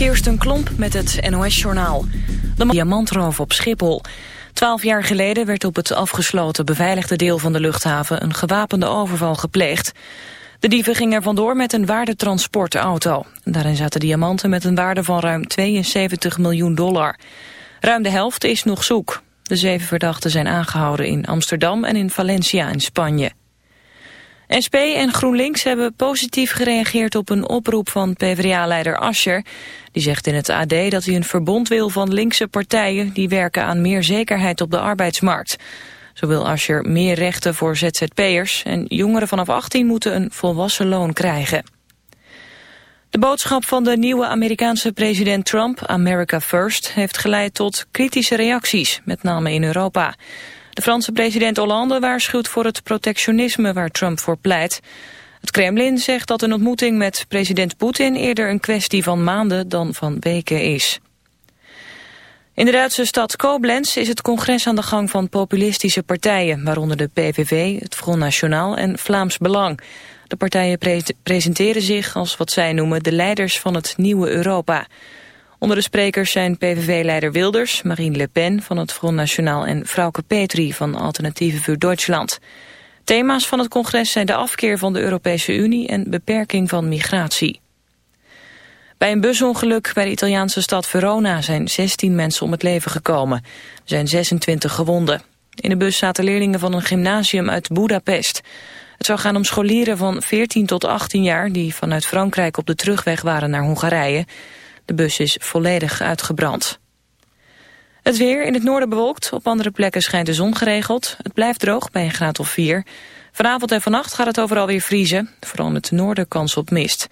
Kirsten Klomp met het NOS-journaal. De diamantroof op Schiphol. Twaalf jaar geleden werd op het afgesloten beveiligde deel van de luchthaven... een gewapende overval gepleegd. De dieven gingen er vandoor met een waardetransportauto. Daarin zaten diamanten met een waarde van ruim 72 miljoen dollar. Ruim de helft is nog zoek. De zeven verdachten zijn aangehouden in Amsterdam en in Valencia in Spanje. SP en GroenLinks hebben positief gereageerd op een oproep van PvdA-leider Ascher. Die zegt in het AD dat hij een verbond wil van linkse partijen die werken aan meer zekerheid op de arbeidsmarkt. Zo wil Ascher meer rechten voor ZZP'ers en jongeren vanaf 18 moeten een volwassen loon krijgen. De boodschap van de nieuwe Amerikaanse president Trump, America First, heeft geleid tot kritische reacties, met name in Europa. De Franse president Hollande waarschuwt voor het protectionisme waar Trump voor pleit. Het Kremlin zegt dat een ontmoeting met president Poetin eerder een kwestie van maanden dan van weken is. In de Duitse stad Koblenz is het congres aan de gang van populistische partijen, waaronder de PVV, het Front National en Vlaams Belang. De partijen presenteren zich als wat zij noemen de leiders van het nieuwe Europa. Onder de sprekers zijn PVV-leider Wilders, Marine Le Pen van het Front National en Frauke Petri van Alternatieve voor Duitsland. Thema's van het congres zijn de afkeer van de Europese Unie en beperking van migratie. Bij een busongeluk bij de Italiaanse stad Verona zijn 16 mensen om het leven gekomen. Er zijn 26 gewonden. In de bus zaten leerlingen van een gymnasium uit Budapest. Het zou gaan om scholieren van 14 tot 18 jaar... die vanuit Frankrijk op de terugweg waren naar Hongarije. De bus is volledig uitgebrand. Het weer in het noorden bewolkt, op andere plekken schijnt de zon geregeld. Het blijft droog bij een graad of 4. Vanavond en vannacht gaat het overal weer vriezen. Vooral in het noorden kans op mist.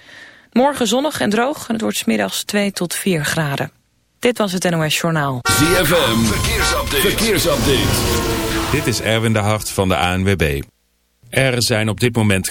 Morgen zonnig en droog en het wordt smiddags 2 tot 4 graden. Dit was het NOS Journaal. ZFM, verkeersupdate. verkeersupdate. Dit is Erwin de Hart van de ANWB. Er zijn op dit moment...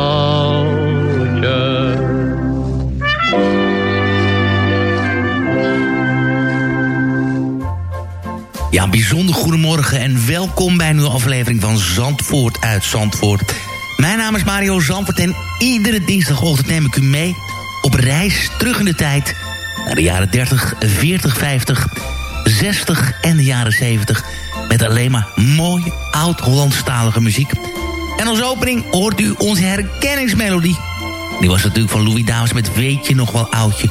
Bijzonder goedemorgen en welkom bij een nieuwe aflevering van Zandvoort uit Zandvoort. Mijn naam is Mario Zandvoort en iedere dinsdagochtend neem ik u mee op reis terug in de tijd naar de jaren 30, 40, 50, 60 en de jaren 70 met alleen maar mooi oud-Hollandstalige muziek. En als opening hoort u onze herkenningsmelodie. Die was natuurlijk van Louis Davis met Weet je nog wel oudje.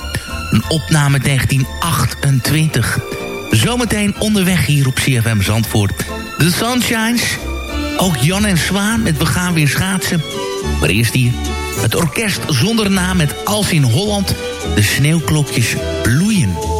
Een opname 1928. Zometeen onderweg hier op CFM Zandvoort. The Sunshines. Ook Jan en Zwaan met We gaan weer schaatsen. Maar eerst hier het orkest zonder naam met Als in Holland. De sneeuwklokjes bloeien.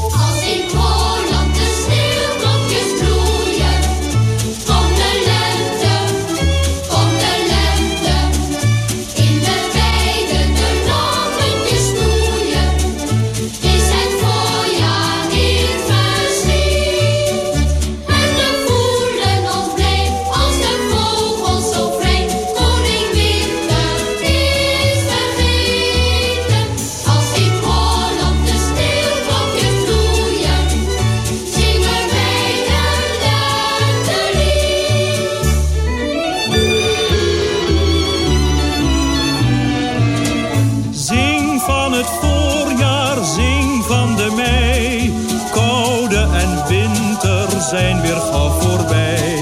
Zijn weer gauw voorbij.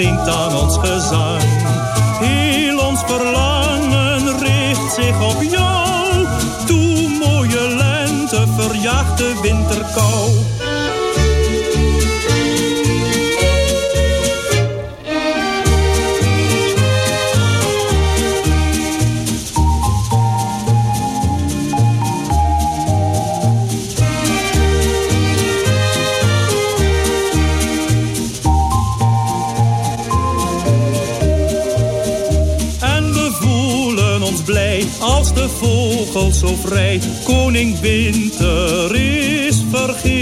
klinkt aan ons gezang. Heel ons verlangen richt zich op jou. Toe mooie lente verjaagt de winterkou. vogels zo vrij. Koning Winter is vergeten.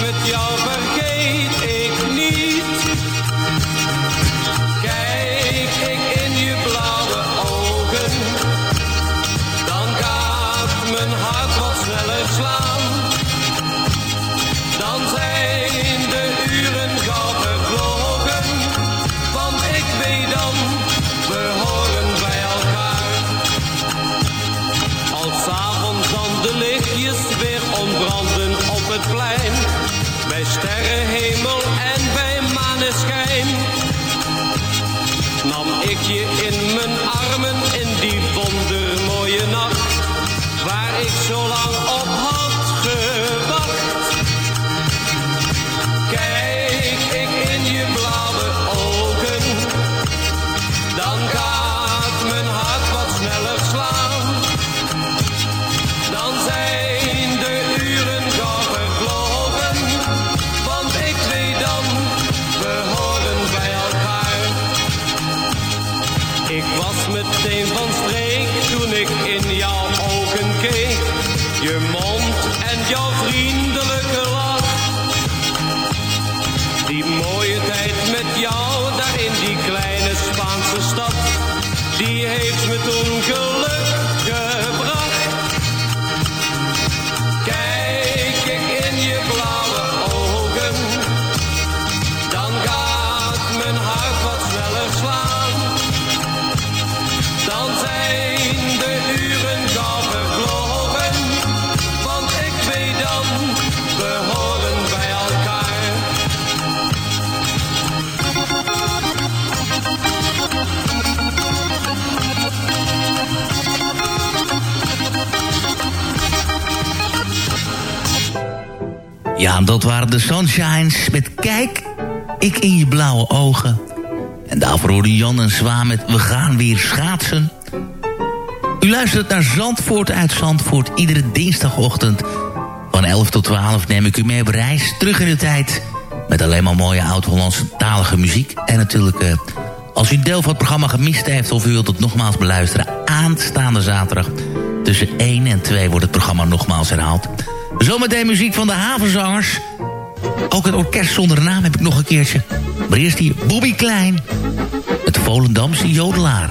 met jou vergeten. Dat waren de Sunshines met Kijk, ik in je blauwe ogen. En daarvoor hoorde Jan en Zwaan met We gaan weer schaatsen. U luistert naar Zandvoort uit Zandvoort. Iedere dinsdagochtend van 11 tot 12 neem ik u mee op reis. Terug in de tijd met alleen maar mooie oud-Hollandse talige muziek. En natuurlijk, eh, als u een deel van het programma gemist heeft... of u wilt het nogmaals beluisteren, aanstaande zaterdag... tussen 1 en 2 wordt het programma nogmaals herhaald. Zometeen muziek van de havenzangers. Ook het orkest zonder naam heb ik nog een keertje. Maar eerst hier Bobby Klein. Het Volendamse jodelaar.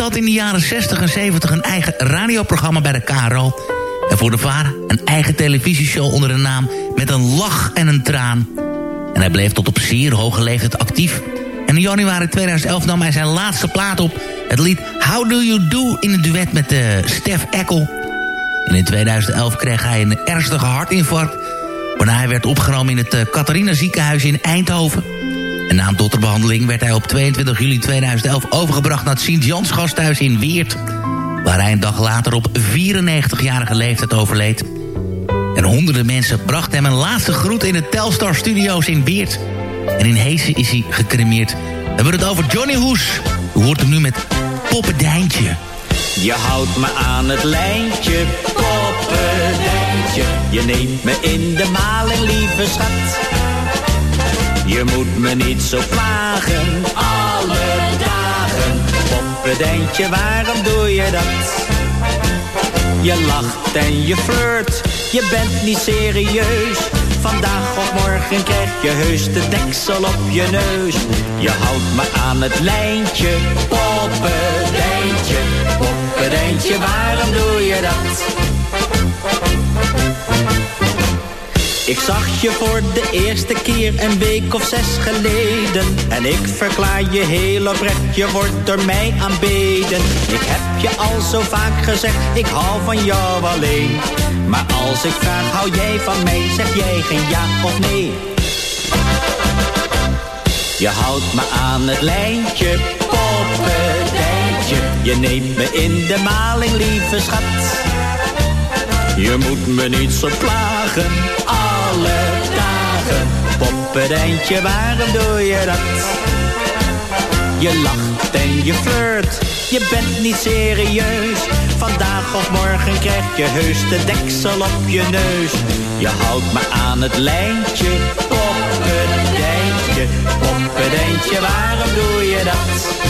Artiest had in de jaren 60 en 70 een eigen radioprogramma bij de KRO. En voor de VAR een eigen televisieshow onder de naam Met een lach en een traan. En hij bleef tot op zeer hoge leeftijd actief. En in januari 2011 nam hij zijn laatste plaat op. Het lied How Do You Do in een duet met uh, Stef Eckel. En in 2011 kreeg hij een ernstige hartinfarct... waarna hij werd opgenomen in het uh, Catharina ziekenhuis in Eindhoven. En na een dotterbehandeling werd hij op 22 juli 2011 overgebracht... naar het Sint-Jans gasthuis in Weert... waar hij een dag later op 94-jarige leeftijd overleed. En honderden mensen brachten hem een laatste groet in de Telstar Studios in Weert... En in Heesen is hij gecremeerd. We hebben het over Johnny Hoes. U hoort hem nu met Poppendijntje. Je houdt me aan het lijntje, poppendijntje. Je neemt me in de maling, lieve schat. Je moet me niet zo plagen, alle dagen. Poppendijntje, waarom doe je dat? Je lacht en je flirt, je bent niet serieus. Vandaag of morgen krijg je heus de deksel op je neus. Je houdt me aan het lijntje, poppendijntje. Poppendijntje, waarom doe je dat? Ik zag je voor de eerste keer een week of zes geleden. En ik verklaar je heel oprecht, je wordt door mij aanbeden. Ik heb je al zo vaak gezegd, ik hou van jou alleen. Maar als ik vraag, hou jij van mij, zeg jij geen ja of nee. Je houdt me aan het lijntje, poppendijntje. Je neemt me in de maling, lieve schat. Je moet me niet zo plagen, alle dagen. Poppendijntje, waarom doe je dat? Je lacht en je flirt, je bent niet serieus. Vandaag of morgen krijg je heus de deksel op je neus. Je houdt me aan het lijntje, poppendijntje. Poppendijntje, waarom doe je dat?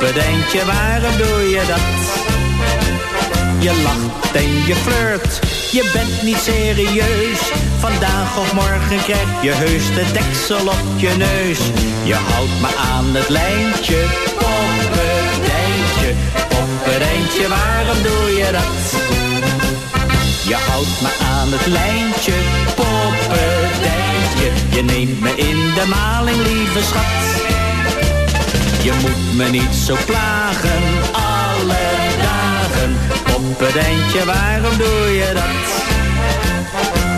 Poppendijntje, waarom doe je dat? Je lacht en je flirt, je bent niet serieus. Vandaag of morgen krijg je heus de deksel op je neus. Je houdt me aan het lijntje, poppendijntje. Poppendijntje, waarom doe je dat? Je houdt me aan het lijntje, poppendijntje. Je neemt me in de maling, lieve schat. Je moet me niet zo plagen, alle dagen. Poppendijntje, waarom doe je dat?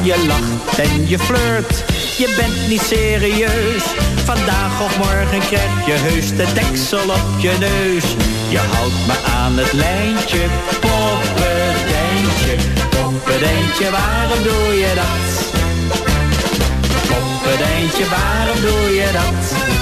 Je lacht en je flirt, je bent niet serieus. Vandaag of morgen krijg je heus de deksel op je neus. Je houdt me aan het lijntje, poppendijntje. Poppendijntje, waarom doe je dat? Poppendijntje, waarom doe je dat?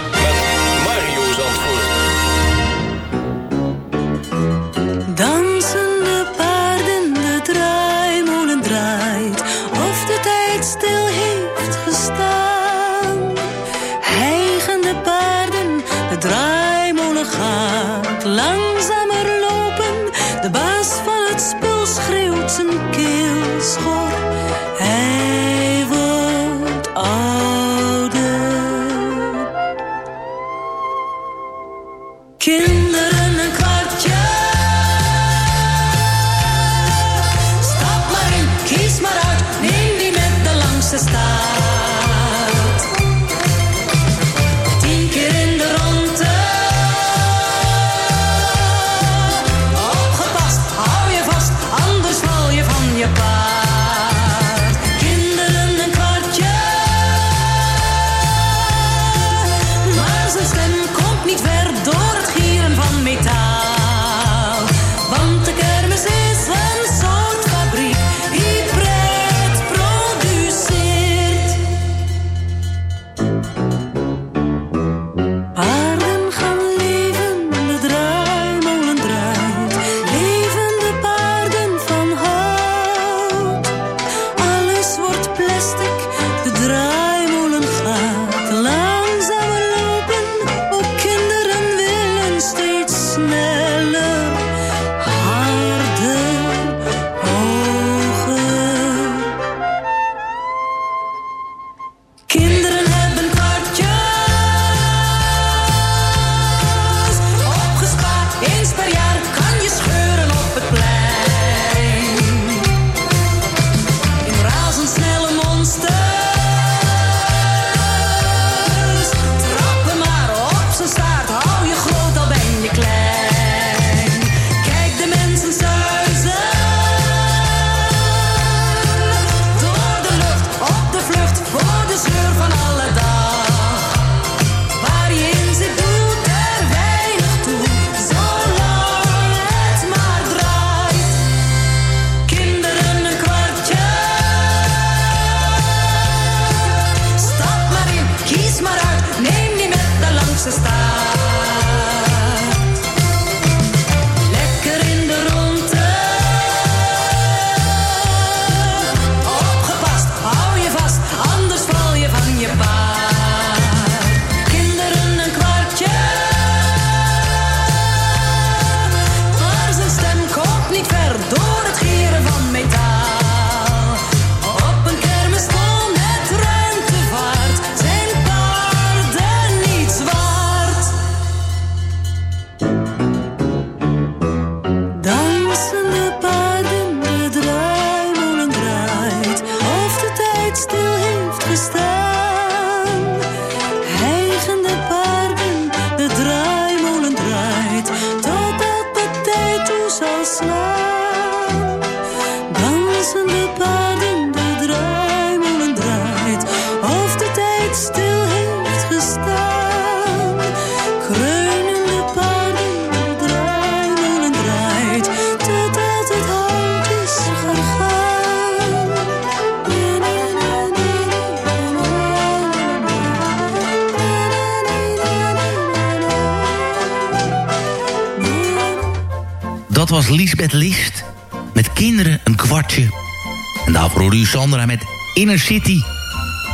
City.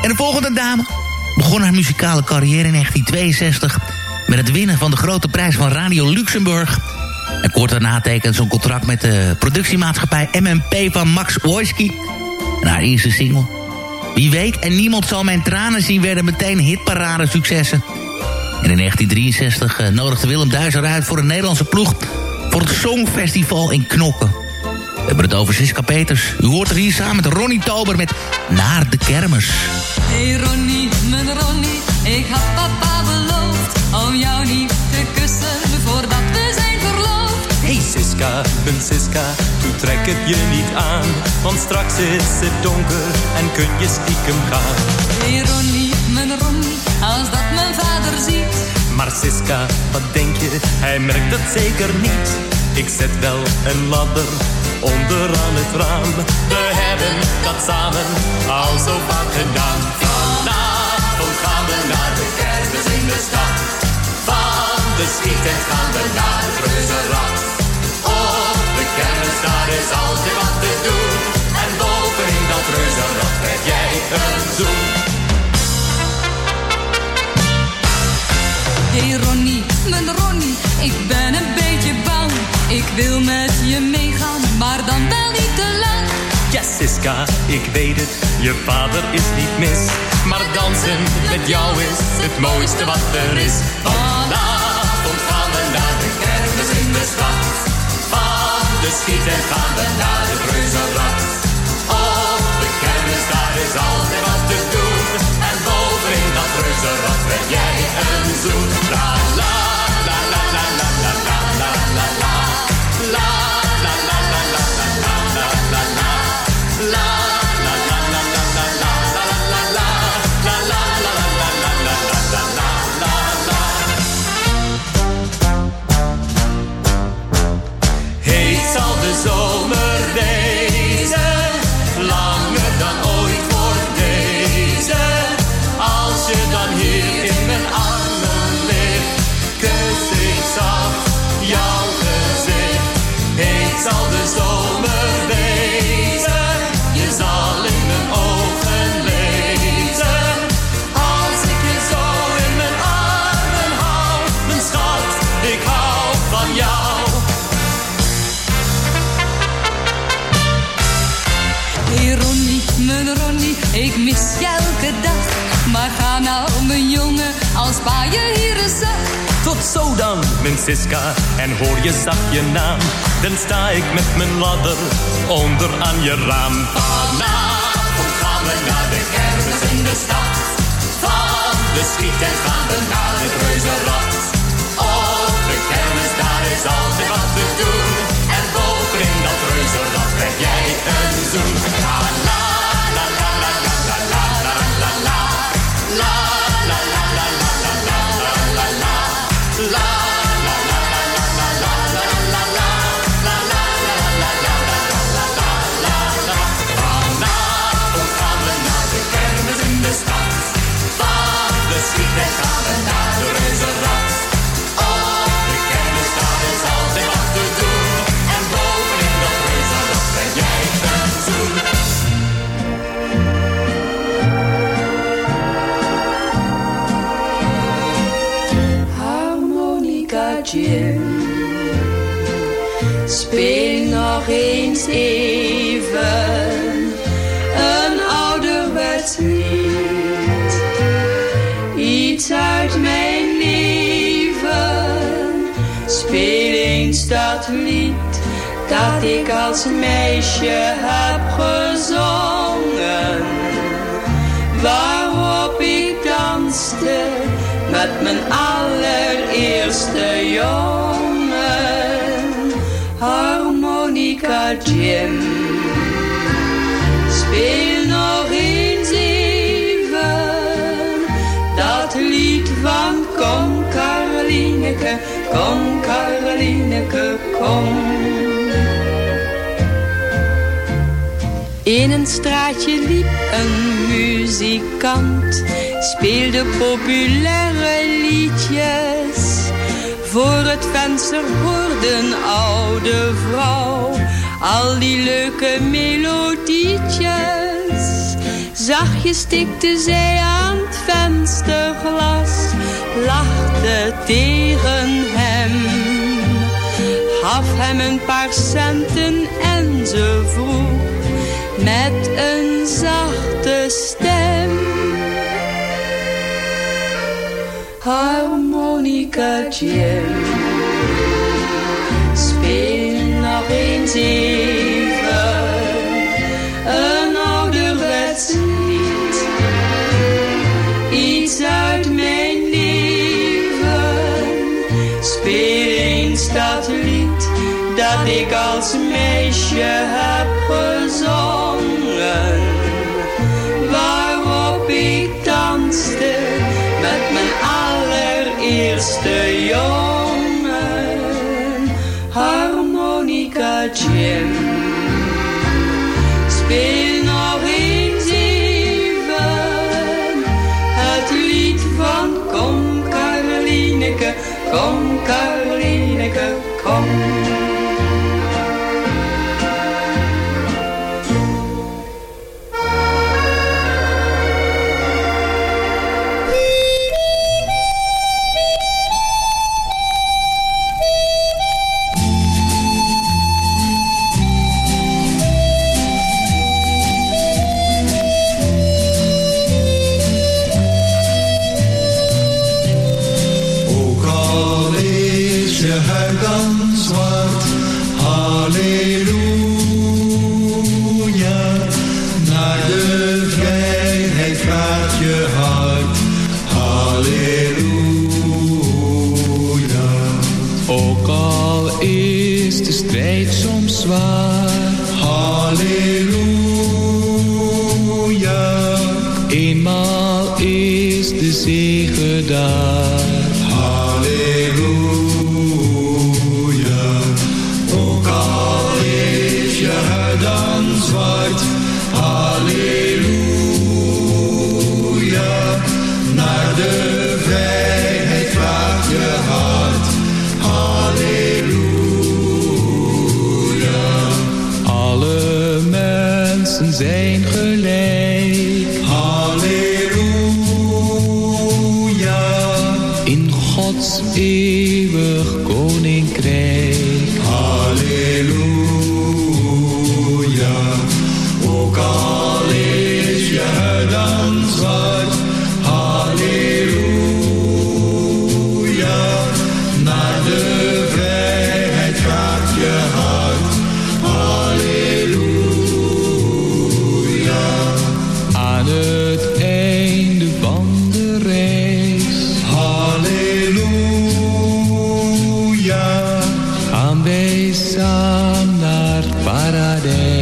En de volgende dame begon haar muzikale carrière in 1962... met het winnen van de grote prijs van Radio Luxemburg. En kort daarna tekent ze een contract met de productiemaatschappij MMP van Max Wojski. En haar eerste single. Wie weet en niemand zal mijn tranen zien werden meteen hitparade successen. En in 1963 eh, nodigde Willem Duizer uit voor een Nederlandse ploeg... voor het Songfestival in Knokken. We hebben het over Siska Peters. U hoort er hier samen met Ronnie Tober met Naar de Kermis. Hey Ronnie, mijn Ronnie, ik had papa beloofd om jou niet te kussen voordat we zijn verloofd. Hey Siska, mijn Siska, toe trek het je niet aan. Want straks is het donker en kun je stiekem gaan. Hey Ronnie, mijn Ronnie, als dat mijn vader ziet. Maar Siska, wat denk je, hij merkt het zeker niet. Ik zet wel een ladder onderaan het raam. We hebben dat samen al zo vaak gedaan. Vanavond gaan we naar de kermis in de stad. Van de schieten gaan we naar het reuzenrad. Op de kermis daar is altijd wat te doen. En bovenin dat reuzenrad krijg jij een zoen. Hey Ronnie, mijn Ronnie, ik ben een beetje bang. Ik wil met je meegaan, maar dan wel niet te lang. Ja, Siska, ik weet het, je vader is niet mis. Maar dansen met jou is het mooiste wat er is. Vanavond gaan we naar de kermis in de stad. Van de schieten gaan we naar het reuzenrad. Op de kermis, daar is altijd wat te doen. Ze wat ben jij een zoet, la la. Elke dag. Maar ga nou, mijn jongen, als pa je hier eens zag. Tot zo dan, mijn Siska, en hoor je zacht je naam. Dan sta ik met mijn ladder onder aan je raam. Vanavond gaan we naar de kermis in de stad. Van de schieten gaan we naar het reuzenrad. Op de kermis, daar is altijd wat te doen. En bovenin dat reuzenrad krijg jij een zoen. La even een ouderwets lied. Iets uit mijn leven. Speel eens dat lied dat ik als meisje heb gezongen. Waarop ik danste met mijn allereerste jongen. Jim. Speel nog eens even dat lied van Kom Karolineke, kom Karolineke, kom. In een straatje liep een muzikant, speelde populaire liedjes. Voor het venster hoorde een oude vrouw al die leuke melodietjes. Zachtjes tikte zij aan het vensterglas, lachte tegen hem. gaf hem een paar centen en ze vroeg met een zachte stem. Harmonica Jim, een ouderwets lied. Iets uit mijn leven, speel eens dat lied dat ik als meisje heb gezongen. Waarop ik danste met mijn allereerste jongen. Harmonica day.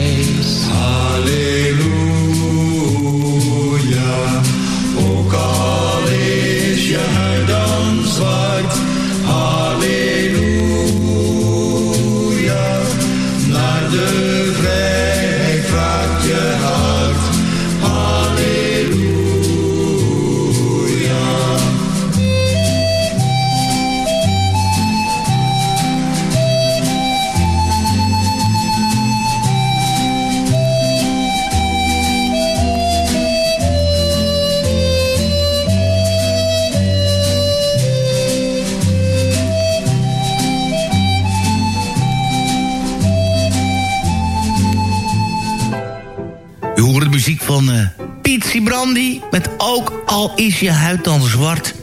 Is je huid dan zwart.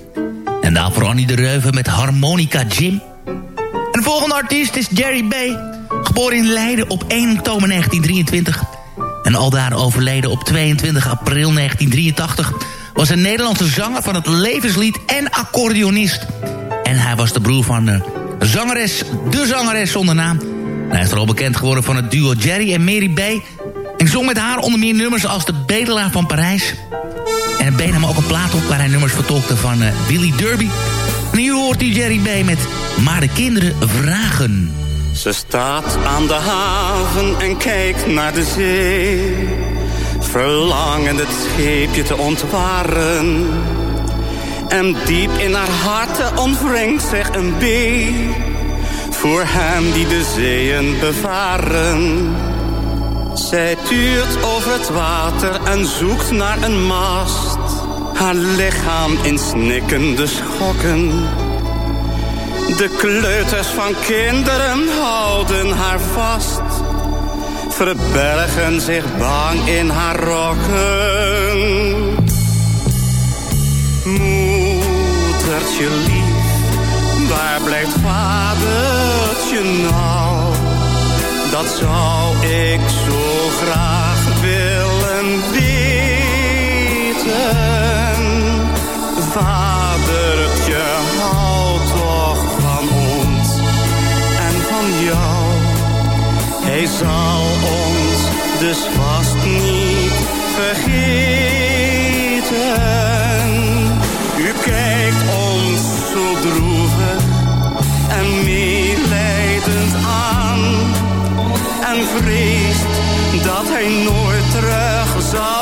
En daarvoor Annie de Reuven met Harmonica Jim. En de volgende artiest is Jerry B. Geboren in Leiden op 1 oktober 1923. En aldaar overleden op 22 april 1983... was een Nederlandse zanger van het levenslied en accordeonist. En hij was de broer van eh, zangeres, de zangeres zonder naam. Hij is vooral bekend geworden van het duo Jerry en Mary B... En zong met haar onder meer nummers als De Bedelaar van Parijs. En been nam ook een plaat op waar hij nummers vertolkte van uh, Willy Derby. En hier hoort u Jerry B. met Maar de kinderen vragen. Ze staat aan de haven en kijkt naar de zee. Verlangend het scheepje te ontwaren. En diep in haar hart ontwringt zich een bee. Voor hem die de zeeën bevaren. Zij tuurt over het water en zoekt naar een mast. Haar lichaam in snikkende schokken. De kleuters van kinderen houden haar vast. Verbergen zich bang in haar rokken. Moedertje lief, waar blijft vadertje nou? Dat zou ik zo graag Vadertje, hou toch van ons en van jou. Hij zal ons dus vast niet vergeten. U kijkt ons zo droevig en meelijdend aan. En vreest dat hij nooit terug zal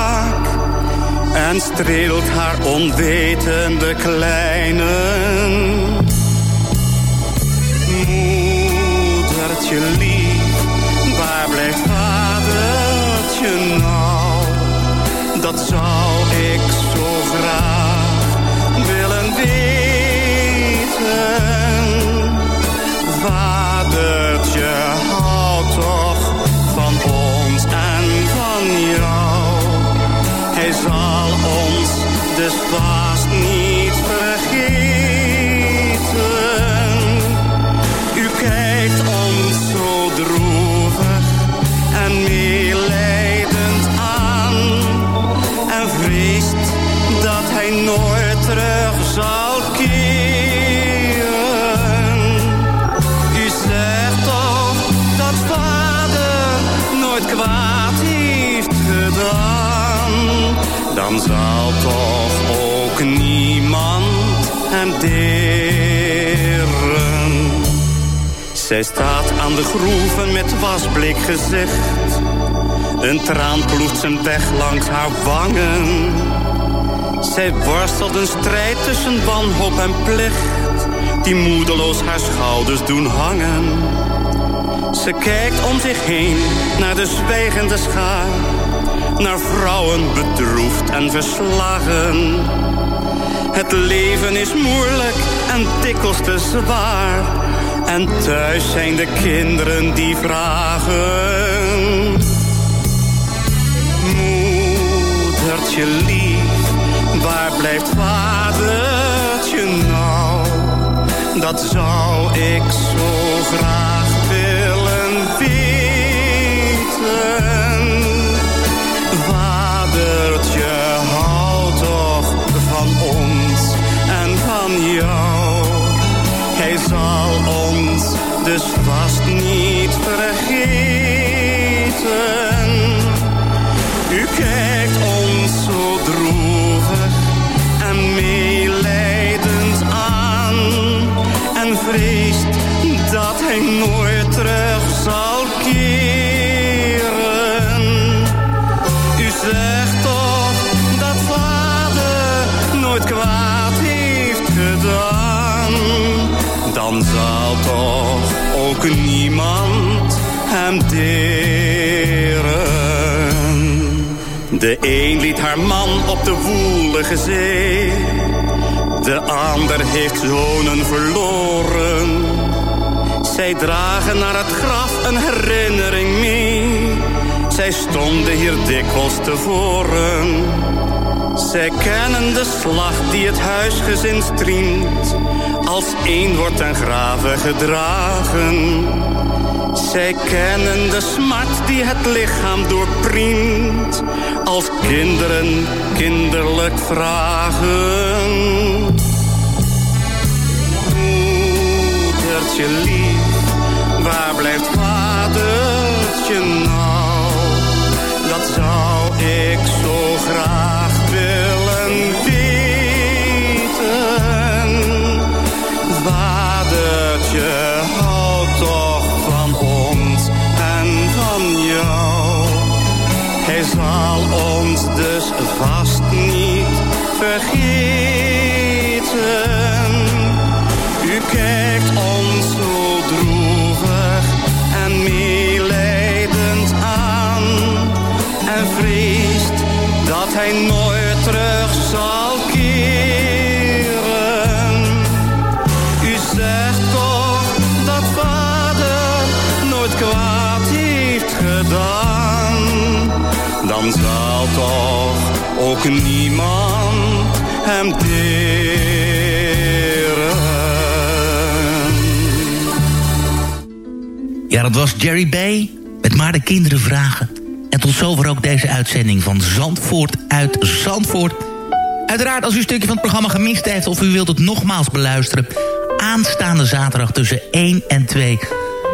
En streelt haar onwetende kleinen. Moedertje lief, terug zal keren. U zegt toch dat vader nooit kwaad heeft gedaan. Dan zal toch ook niemand hem deren. Zij staat aan de groeven met wasblik gezicht. Een traan ploegt zijn weg langs haar wangen. Zij worstelt een strijd tussen wanhoop en plicht. Die moedeloos haar schouders doen hangen. Ze kijkt om zich heen naar de zwijgende schaar. Naar vrouwen bedroefd en verslagen. Het leven is moeilijk en dikwijls te zwaar. En thuis zijn de kinderen die vragen. Moedertje lief, waar blijft vadertje nou? Dat zou ik zo graag willen weten. Vadertje, hou toch van ons en van jou. Hij zal ons dus vast niet vergeten. Nooit terug zal keren. U zegt toch dat vader nooit kwaad heeft gedaan. Dan zal toch ook niemand hem deren. De een liet haar man op de woelige zee. De ander heeft zonen verloren. Zij dragen naar het graf een herinnering mee. zij stonden hier dikwijls tevoren. Zij kennen de slag die het huisgezin striemt. Als één wordt ten graven gedragen. Zij kennen de smart die het lichaam doorpriemt. Als kinderen kinderlijk vragen. Moedertje lief, waar blijft vadertje nou? Dat zou ik zo graag willen weten. Vadertje, hou toch van ons en van jou. Hij zal ons dus vast niet vergeten. Was Jerry Bay met Maar de Kinderen Vragen. En tot zover ook deze uitzending van Zandvoort uit Zandvoort. Uiteraard, als u een stukje van het programma gemist heeft... of u wilt het nogmaals beluisteren... aanstaande zaterdag tussen 1 en 2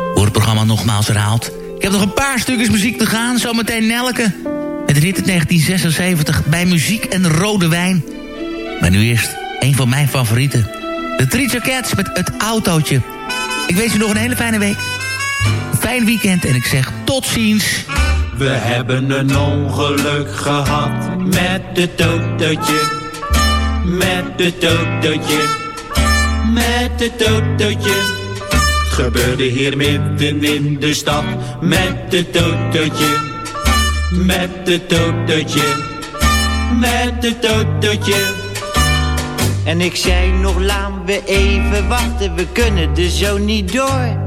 wordt het programma nogmaals herhaald. Ik heb nog een paar stukjes muziek te gaan. Zometeen Nelke met rit 1976 bij Muziek en Rode Wijn. Maar nu eerst een van mijn favorieten. De Three Cats met het autootje. Ik wens u nog een hele fijne week. Fijn weekend en ik zeg tot ziens. We hebben een ongeluk gehad met het autootje. Met het autootje. Met het autootje. Het gebeurde hier midden in de stad. Met het autootje. Met het autootje. Met het autootje. En ik zei nog, laten we even wachten, we kunnen er zo niet door.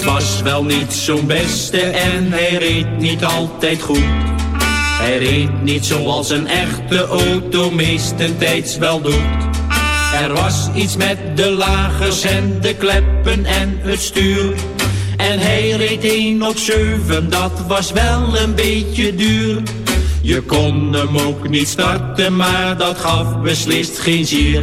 Het was wel niet zo'n beste en hij reed niet altijd goed. Hij reed niet zoals een echte auto meestentijds wel doet. Er was iets met de lagers en de kleppen en het stuur. En hij reed 1 op 7, dat was wel een beetje duur. Je kon hem ook niet starten, maar dat gaf beslist geen zier.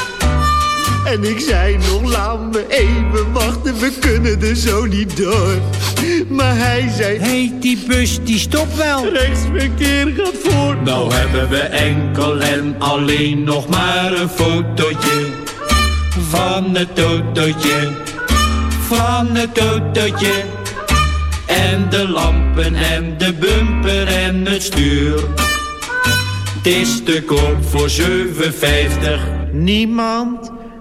En ik zei nog, laat me even wachten, we kunnen er zo niet door. Maar hij zei, Heet die bus die stopt wel. rechtsverkeer gaat voor. Nou hebben we enkel en alleen nog maar een fotootje van het autootje, van het autootje. En de lampen en de bumper en het stuur. Het is te koop voor 7,50. Niemand?